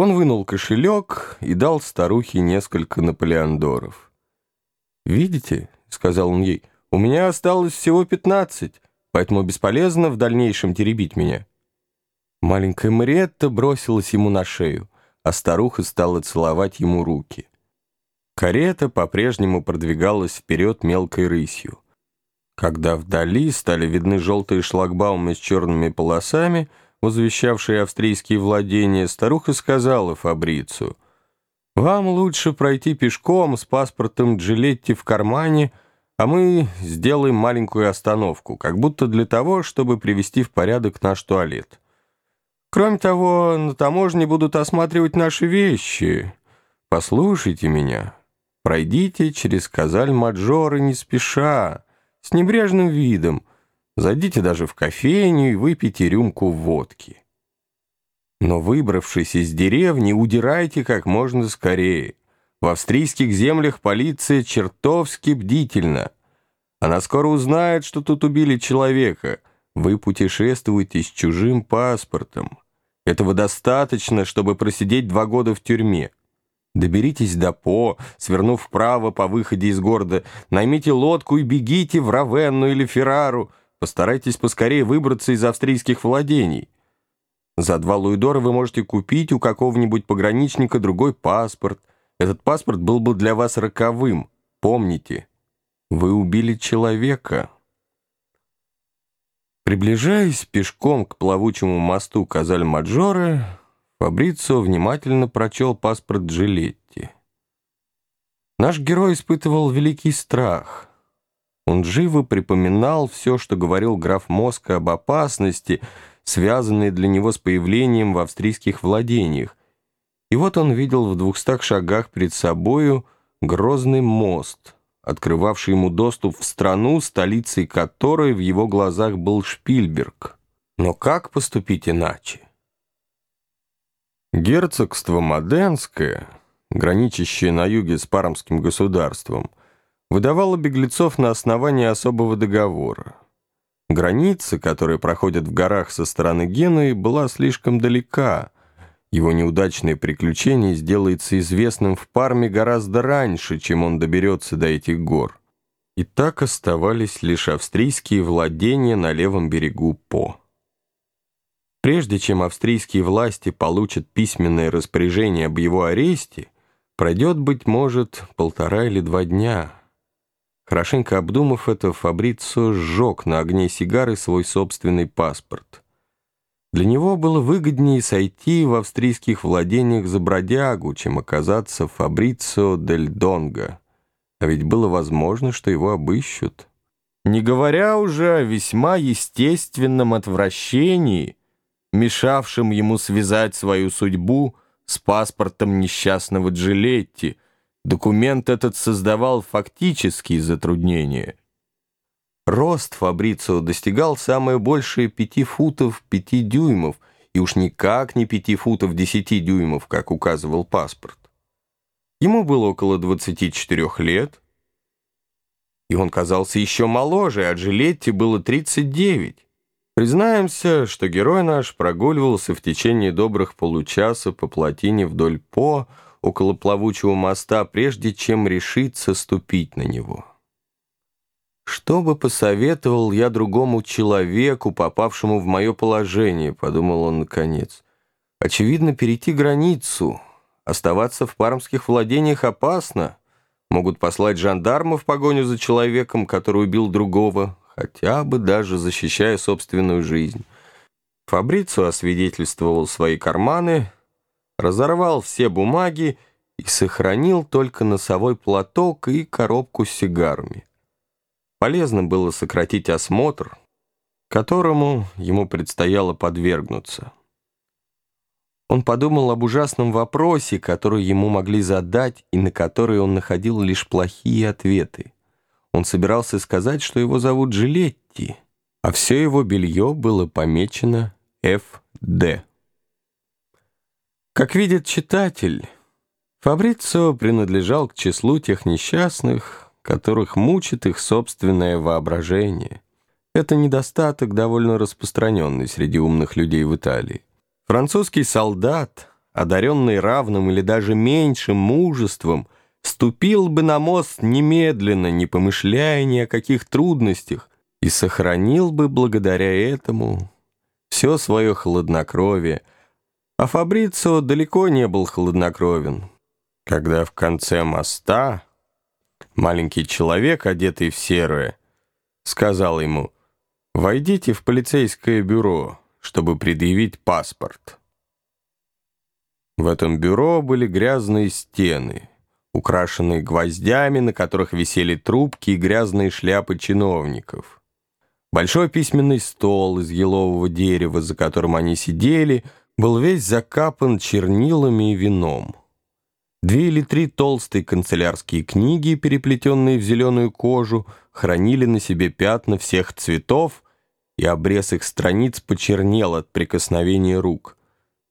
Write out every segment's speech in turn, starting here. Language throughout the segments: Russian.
Он вынул кошелек и дал старухе несколько наполеондоров. «Видите?» — сказал он ей, — «у меня осталось всего пятнадцать, поэтому бесполезно в дальнейшем теребить меня». Маленькая Мариетта бросилась ему на шею, а старуха стала целовать ему руки. Карета по-прежнему продвигалась вперед мелкой рысью. Когда вдали стали видны желтые шлагбаумы с черными полосами, возвещавшие австрийские владения, старуха сказала Фабрицу, «Вам лучше пройти пешком с паспортом Джилетти в кармане, а мы сделаем маленькую остановку, как будто для того, чтобы привести в порядок наш туалет. Кроме того, на таможне будут осматривать наши вещи. Послушайте меня». Пройдите через Казаль-Маджоры не спеша, с небрежным видом. Зайдите даже в кофейню и выпейте рюмку водки. Но выбравшись из деревни, удирайте как можно скорее. В австрийских землях полиция чертовски бдительна. Она скоро узнает, что тут убили человека. Вы путешествуете с чужим паспортом. Этого достаточно, чтобы просидеть два года в тюрьме. Доберитесь до По, свернув вправо по выходе из города, наймите лодку и бегите в Равенну или Феррару. Постарайтесь поскорее выбраться из австрийских владений. За два луидора вы можете купить у какого-нибудь пограничника другой паспорт. Этот паспорт был бы для вас роковым. Помните, вы убили человека. Приближаясь пешком к плавучему мосту Казаль-Маджоре, Фабрицио внимательно прочел паспорт Джилетти. Наш герой испытывал великий страх. Он живо припоминал все, что говорил граф Моска об опасности, связанной для него с появлением в австрийских владениях. И вот он видел в двухстах шагах перед собою грозный мост, открывавший ему доступ в страну, столицей которой в его глазах был Шпильберг. Но как поступить иначе? Герцогство Моденское, граничащее на юге с Пармским государством, выдавало беглецов на основании особого договора. Граница, которая проходит в горах со стороны Генуи, была слишком далека. Его неудачное приключение сделается известным в Парме гораздо раньше, чем он доберется до этих гор. И так оставались лишь австрийские владения на левом берегу По. Прежде чем австрийские власти получат письменное распоряжение об его аресте, пройдет, быть может, полтора или два дня. Хорошенько обдумав это, Фабрицо сжег на огне сигары свой собственный паспорт. Для него было выгоднее сойти в австрийских владениях за бродягу, чем оказаться Фабрицо дель Донго. А ведь было возможно, что его обыщут. Не говоря уже о весьма естественном отвращении – мешавшим ему связать свою судьбу с паспортом несчастного Джилетти. Документ этот создавал фактические затруднения. Рост Фабрицио достигал самое большее пяти футов пяти дюймов, и уж никак не пяти футов десяти дюймов, как указывал паспорт. Ему было около 24 лет, и он казался еще моложе, а Джилетти было 39. Признаемся, что герой наш прогуливался в течение добрых получаса по плотине вдоль По, около плавучего моста, прежде чем решиться ступить на него. «Что бы посоветовал я другому человеку, попавшему в мое положение?» — подумал он наконец. «Очевидно, перейти границу. Оставаться в пармских владениях опасно. Могут послать жандарма в погоню за человеком, который убил другого, хотя бы даже защищая собственную жизнь. Фабрицу освидетельствовал свои карманы, разорвал все бумаги и сохранил только носовой платок и коробку с сигарами. Полезно было сократить осмотр, которому ему предстояло подвергнуться. Он подумал об ужасном вопросе, который ему могли задать и на который он находил лишь плохие ответы. Он собирался сказать, что его зовут Джилетти, а все его белье было помечено «Ф.Д». Как видит читатель, Фабрицио принадлежал к числу тех несчастных, которых мучит их собственное воображение. Это недостаток, довольно распространенный среди умных людей в Италии. Французский солдат, одаренный равным или даже меньшим мужеством, ступил бы на мост немедленно, не помышляя ни о каких трудностях, и сохранил бы благодаря этому все свое хладнокровие, а Фабрицио далеко не был хладнокровен. Когда в конце моста маленький человек, одетый в серое, сказал ему «Войдите в полицейское бюро, чтобы предъявить паспорт». В этом бюро были грязные стены, украшенные гвоздями, на которых висели трубки и грязные шляпы чиновников. Большой письменный стол из елового дерева, за которым они сидели, был весь закапан чернилами и вином. Две или три толстые канцелярские книги, переплетенные в зеленую кожу, хранили на себе пятна всех цветов, и обрез их страниц почернел от прикосновения рук.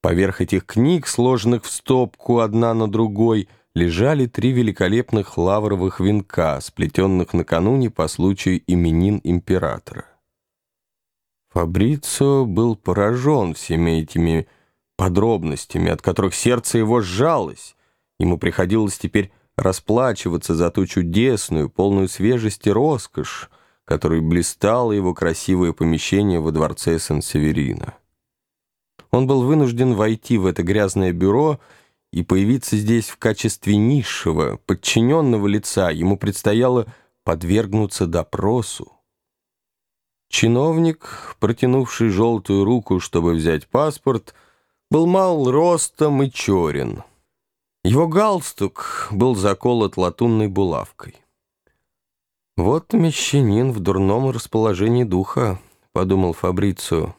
Поверх этих книг, сложенных в стопку одна на другой, лежали три великолепных лавровых венка, сплетенных накануне по случаю именин императора. Фабрицио был поражен всеми этими подробностями, от которых сердце его сжалось. Ему приходилось теперь расплачиваться за ту чудесную, полную свежести роскошь, которой блистало его красивое помещение во дворце Сан-Северино. Он был вынужден войти в это грязное бюро и появиться здесь в качестве низшего, подчиненного лица. Ему предстояло подвергнуться допросу. Чиновник, протянувший желтую руку, чтобы взять паспорт, был мал ростом и черен. Его галстук был заколот латунной булавкой. «Вот мещанин в дурном расположении духа», — подумал Фабрицио.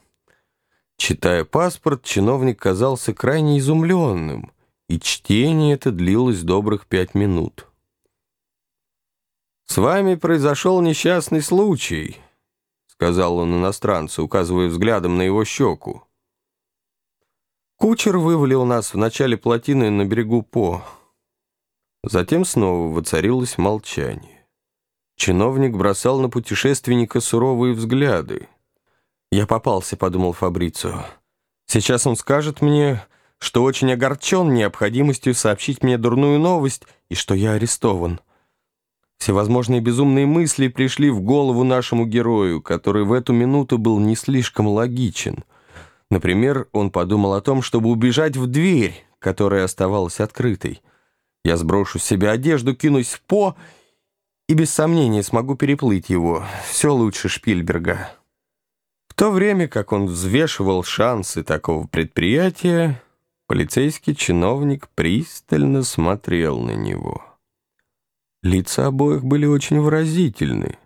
Читая паспорт, чиновник казался крайне изумленным, и чтение это длилось добрых пять минут. «С вами произошел несчастный случай», сказал он иностранцу, указывая взглядом на его щеку. Кучер вывалил нас в начале плотины на берегу По. Затем снова воцарилось молчание. Чиновник бросал на путешественника суровые взгляды. «Я попался», — подумал Фабрицио. «Сейчас он скажет мне, что очень огорчен необходимостью сообщить мне дурную новость и что я арестован». Всевозможные безумные мысли пришли в голову нашему герою, который в эту минуту был не слишком логичен. Например, он подумал о том, чтобы убежать в дверь, которая оставалась открытой. Я сброшу с себя одежду, кинусь в По и без сомнения смогу переплыть его. Все лучше Шпильберга. В то время, как он взвешивал шансы такого предприятия, полицейский чиновник пристально смотрел на него. Лица обоих были очень выразительны.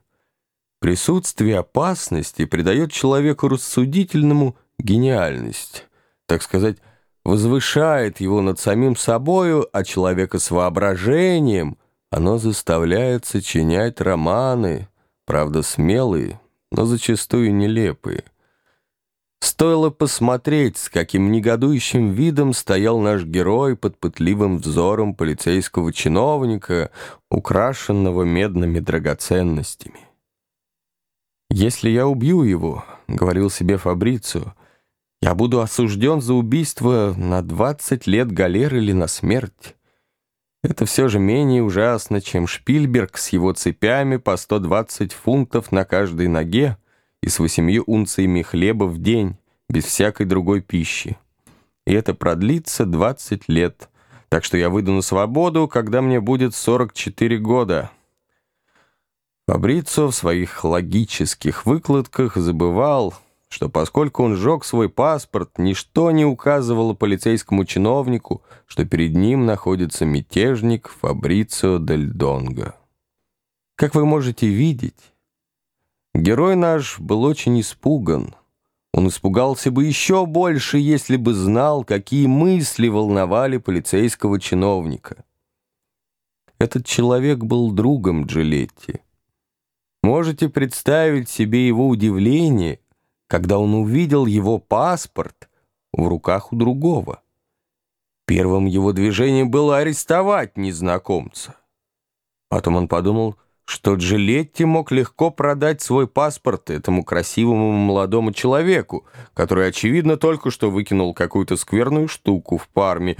Присутствие опасности придает человеку рассудительному гениальность, так сказать, возвышает его над самим собою, а человека с воображением оно заставляет сочинять романы, правда смелые, но зачастую нелепые. Стоило посмотреть, с каким негодующим видом стоял наш герой под пытливым взором полицейского чиновника, украшенного медными драгоценностями. «Если я убью его», — говорил себе Фабрицио, — «я буду осужден за убийство на 20 лет галеры или на смерть. Это все же менее ужасно, чем Шпильберг с его цепями по 120 фунтов на каждой ноге, и с восемью унциями хлеба в день, без всякой другой пищи. И это продлится 20 лет, так что я выйду на свободу, когда мне будет 44 года. Фабрицо в своих логических выкладках забывал, что поскольку он сжег свой паспорт, ничто не указывало полицейскому чиновнику, что перед ним находится мятежник Фабрицио Дель Донго. Как вы можете видеть, Герой наш был очень испуган. Он испугался бы еще больше, если бы знал, какие мысли волновали полицейского чиновника. Этот человек был другом Джилетти. Можете представить себе его удивление, когда он увидел его паспорт в руках у другого. Первым его движением было арестовать незнакомца. Потом он подумал, что Джилетти мог легко продать свой паспорт этому красивому молодому человеку, который, очевидно, только что выкинул какую-то скверную штуку в Парме.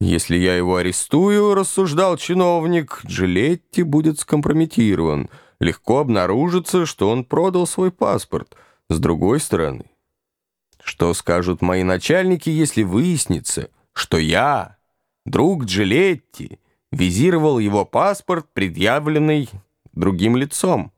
Если я его арестую, рассуждал чиновник, Джилетти будет скомпрометирован. Легко обнаружится, что он продал свой паспорт. С другой стороны, что скажут мои начальники, если выяснится, что я, друг Джилетти, визировал его паспорт, предъявленный другим лицом?